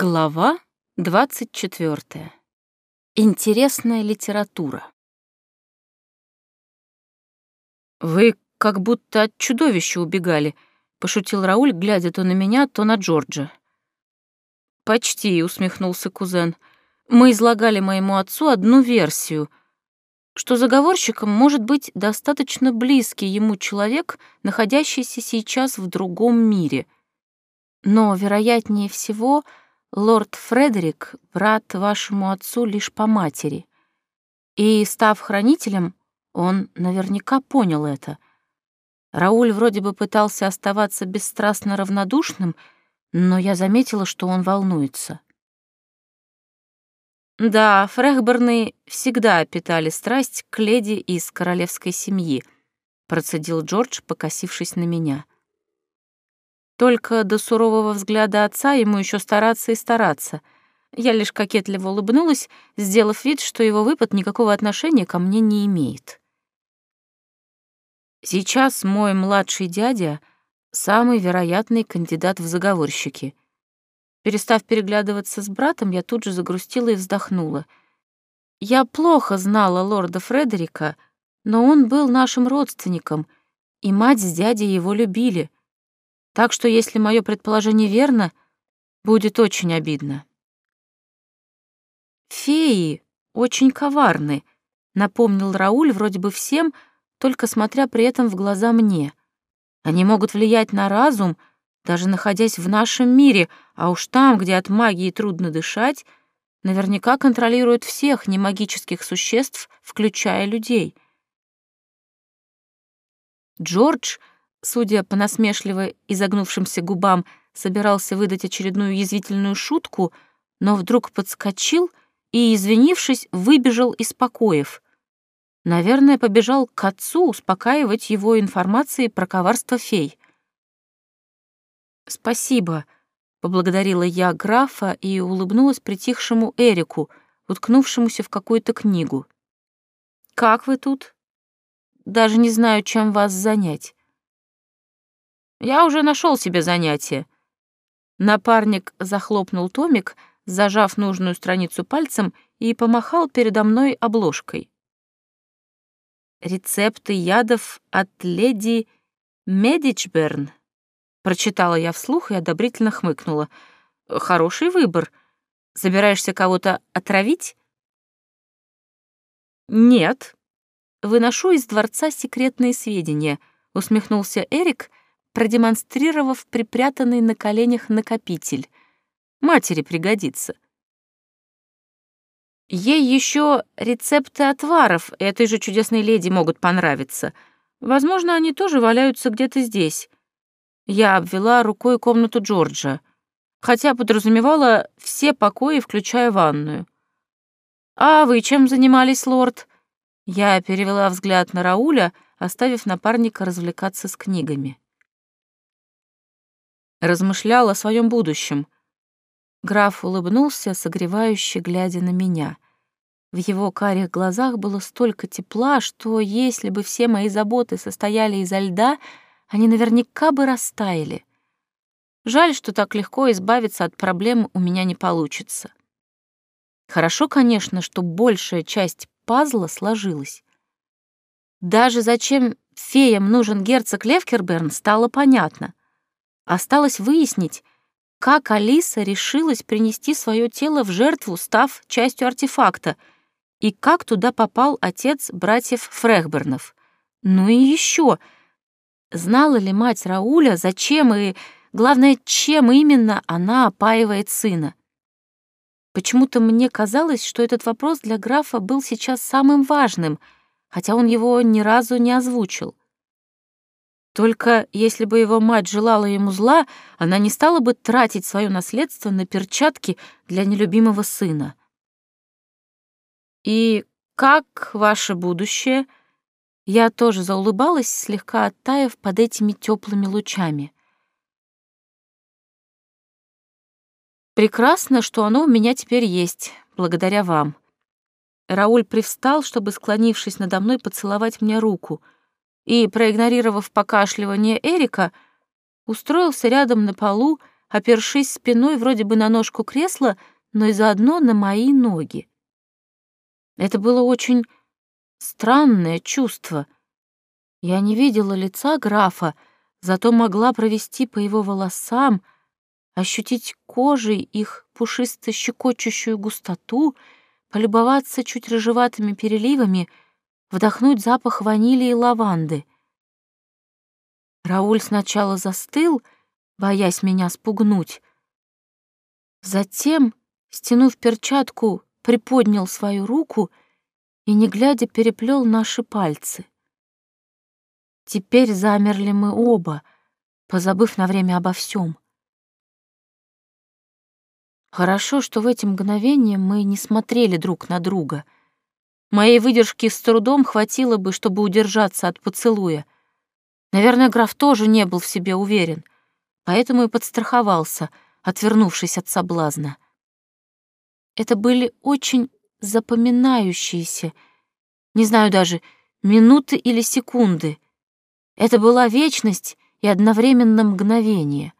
Глава 24. Интересная литература. «Вы как будто от чудовища убегали», — пошутил Рауль, глядя то на меня, то на Джорджа. «Почти», — усмехнулся кузен. «Мы излагали моему отцу одну версию, что заговорщиком может быть достаточно близкий ему человек, находящийся сейчас в другом мире. Но, вероятнее всего, — Лорд Фредерик — брат вашему отцу лишь по матери. И, став хранителем, он наверняка понял это. Рауль вроде бы пытался оставаться бесстрастно равнодушным, но я заметила, что он волнуется. Да, Фрехберны всегда питали страсть к леди из королевской семьи, процедил Джордж, покосившись на меня. — только до сурового взгляда отца ему еще стараться и стараться. Я лишь кокетливо улыбнулась, сделав вид, что его выпад никакого отношения ко мне не имеет. Сейчас мой младший дядя — самый вероятный кандидат в заговорщики. Перестав переглядываться с братом, я тут же загрустила и вздохнула. Я плохо знала лорда Фредерика, но он был нашим родственником, и мать с дядей его любили — так что, если мое предположение верно, будет очень обидно. «Феи очень коварны», — напомнил Рауль вроде бы всем, только смотря при этом в глаза мне. «Они могут влиять на разум, даже находясь в нашем мире, а уж там, где от магии трудно дышать, наверняка контролируют всех немагических существ, включая людей». Джордж судя по насмешливо изогнувшимся губам, собирался выдать очередную язвительную шутку, но вдруг подскочил и, извинившись, выбежал из покоев. Наверное, побежал к отцу успокаивать его информацией про коварство фей. «Спасибо», — поблагодарила я графа и улыбнулась притихшему Эрику, уткнувшемуся в какую-то книгу. «Как вы тут?» «Даже не знаю, чем вас занять». Я уже нашел себе занятие. Напарник захлопнул томик, зажав нужную страницу пальцем и помахал передо мной обложкой. «Рецепты ядов от леди Медичберн», — прочитала я вслух и одобрительно хмыкнула. «Хороший выбор. Собираешься кого-то отравить?» «Нет. Выношу из дворца секретные сведения», — усмехнулся Эрик продемонстрировав припрятанный на коленях накопитель. Матери пригодится. Ей еще рецепты отваров этой же чудесной леди могут понравиться. Возможно, они тоже валяются где-то здесь. Я обвела рукой комнату Джорджа, хотя подразумевала все покои, включая ванную. «А вы чем занимались, лорд?» Я перевела взгляд на Рауля, оставив напарника развлекаться с книгами размышлял о своем будущем. Граф улыбнулся, согревающе глядя на меня. В его карих глазах было столько тепла, что если бы все мои заботы состояли изо льда, они наверняка бы растаяли. Жаль, что так легко избавиться от проблем у меня не получится. Хорошо, конечно, что большая часть пазла сложилась. Даже зачем феям нужен герцог Левкерберн, стало понятно. Осталось выяснить, как Алиса решилась принести свое тело в жертву, став частью артефакта, и как туда попал отец братьев Фрехбернов. Ну и еще, знала ли мать Рауля, зачем и, главное, чем именно она опаивает сына? Почему-то мне казалось, что этот вопрос для графа был сейчас самым важным, хотя он его ни разу не озвучил. Только если бы его мать желала ему зла, она не стала бы тратить свое наследство на перчатки для нелюбимого сына. «И как ваше будущее?» Я тоже заулыбалась, слегка оттаив под этими теплыми лучами. «Прекрасно, что оно у меня теперь есть, благодаря вам». Рауль привстал, чтобы, склонившись надо мной, поцеловать мне руку — и, проигнорировав покашливание Эрика, устроился рядом на полу, опершись спиной вроде бы на ножку кресла, но и заодно на мои ноги. Это было очень странное чувство. Я не видела лица графа, зато могла провести по его волосам, ощутить кожей их пушисто-щекочущую густоту, полюбоваться чуть рыжеватыми переливами, вдохнуть запах ванили и лаванды. Рауль сначала застыл, боясь меня спугнуть. Затем, стянув перчатку, приподнял свою руку и, не глядя, переплел наши пальцы. Теперь замерли мы оба, позабыв на время обо всем. Хорошо, что в эти мгновения мы не смотрели друг на друга. Моей выдержки с трудом хватило бы, чтобы удержаться от поцелуя. Наверное, граф тоже не был в себе уверен, поэтому и подстраховался, отвернувшись от соблазна. Это были очень запоминающиеся, не знаю даже, минуты или секунды. Это была вечность и одновременно мгновение.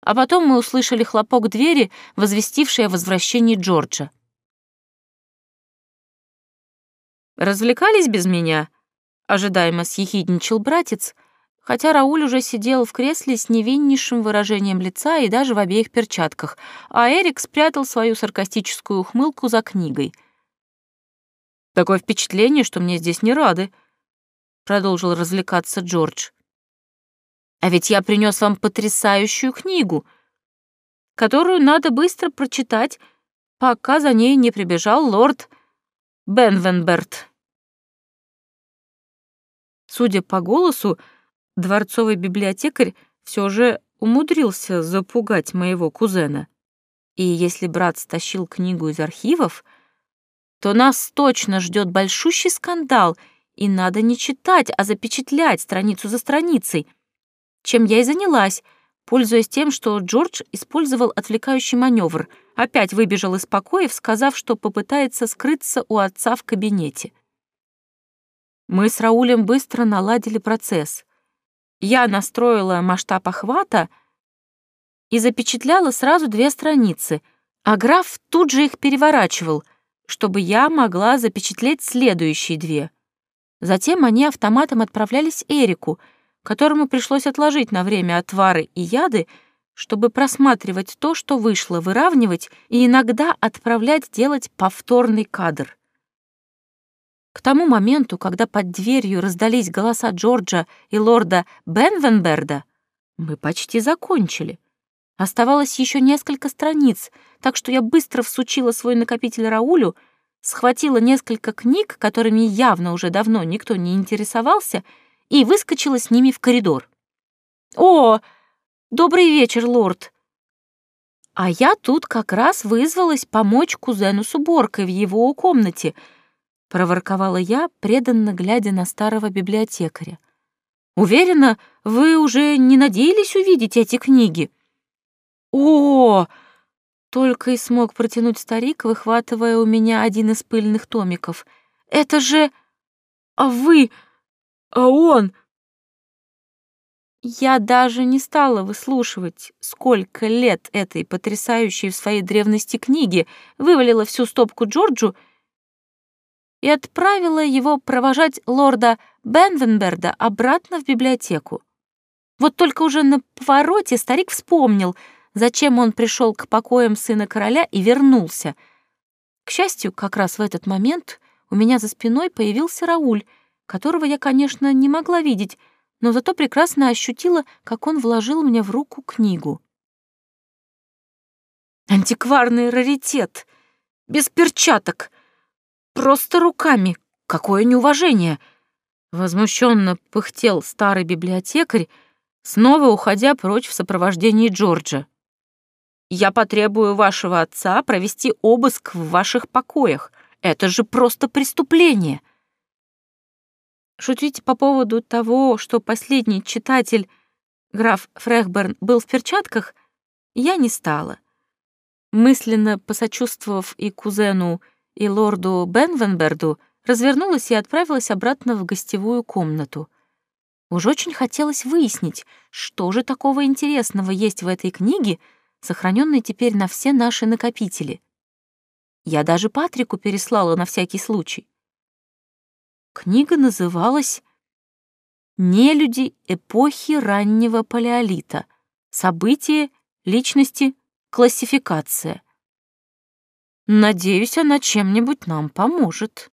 А потом мы услышали хлопок двери, возвестивший о возвращении Джорджа. «Развлекались без меня?» — ожидаемо съехидничал братец — хотя Рауль уже сидел в кресле с невиннейшим выражением лица и даже в обеих перчатках, а Эрик спрятал свою саркастическую ухмылку за книгой. «Такое впечатление, что мне здесь не рады», — продолжил развлекаться Джордж. «А ведь я принес вам потрясающую книгу, которую надо быстро прочитать, пока за ней не прибежал лорд Бенвенберт». Судя по голосу, дворцовый библиотекарь все же умудрился запугать моего кузена. И если брат стащил книгу из архивов, то нас точно ждет большущий скандал, и надо не читать, а запечатлять страницу за страницей, чем я и занялась, пользуясь тем, что Джордж использовал отвлекающий маневр, опять выбежал из покоев, сказав, что попытается скрыться у отца в кабинете. Мы с Раулем быстро наладили процесс. Я настроила масштаб охвата и запечатляла сразу две страницы, а граф тут же их переворачивал, чтобы я могла запечатлеть следующие две. Затем они автоматом отправлялись Эрику, которому пришлось отложить на время отвары и яды, чтобы просматривать то, что вышло, выравнивать и иногда отправлять делать повторный кадр. К тому моменту, когда под дверью раздались голоса Джорджа и лорда Бенвенберда, мы почти закончили. Оставалось еще несколько страниц, так что я быстро всучила свой накопитель Раулю, схватила несколько книг, которыми явно уже давно никто не интересовался, и выскочила с ними в коридор. «О, добрый вечер, лорд!» А я тут как раз вызвалась помочь кузену с уборкой в его комнате — проворковала я, преданно глядя на старого библиотекаря. Уверена, вы уже не надеялись увидеть эти книги. О, только и смог протянуть старик, выхватывая у меня один из пыльных томиков. Это же... А вы... А он... Я даже не стала выслушивать, сколько лет этой потрясающей в своей древности книги, вывалила всю стопку Джорджу и отправила его провожать лорда Бенвенберда обратно в библиотеку. Вот только уже на повороте старик вспомнил, зачем он пришел к покоям сына короля и вернулся. К счастью, как раз в этот момент у меня за спиной появился Рауль, которого я, конечно, не могла видеть, но зато прекрасно ощутила, как он вложил мне в руку книгу. «Антикварный раритет! Без перчаток!» Просто руками. Какое неуважение!» Возмущенно пыхтел старый библиотекарь, снова уходя прочь в сопровождении Джорджа. «Я потребую вашего отца провести обыск в ваших покоях. Это же просто преступление!» Шутить по поводу того, что последний читатель, граф Фрехберн, был в перчатках, я не стала. Мысленно посочувствовав и кузену, и лорду Бенвенберду, развернулась и отправилась обратно в гостевую комнату. Уж очень хотелось выяснить, что же такого интересного есть в этой книге, сохраненной теперь на все наши накопители. Я даже Патрику переслала на всякий случай. Книга называлась «Нелюди эпохи раннего палеолита. События, личности, классификация». Надеюсь, она чем-нибудь нам поможет.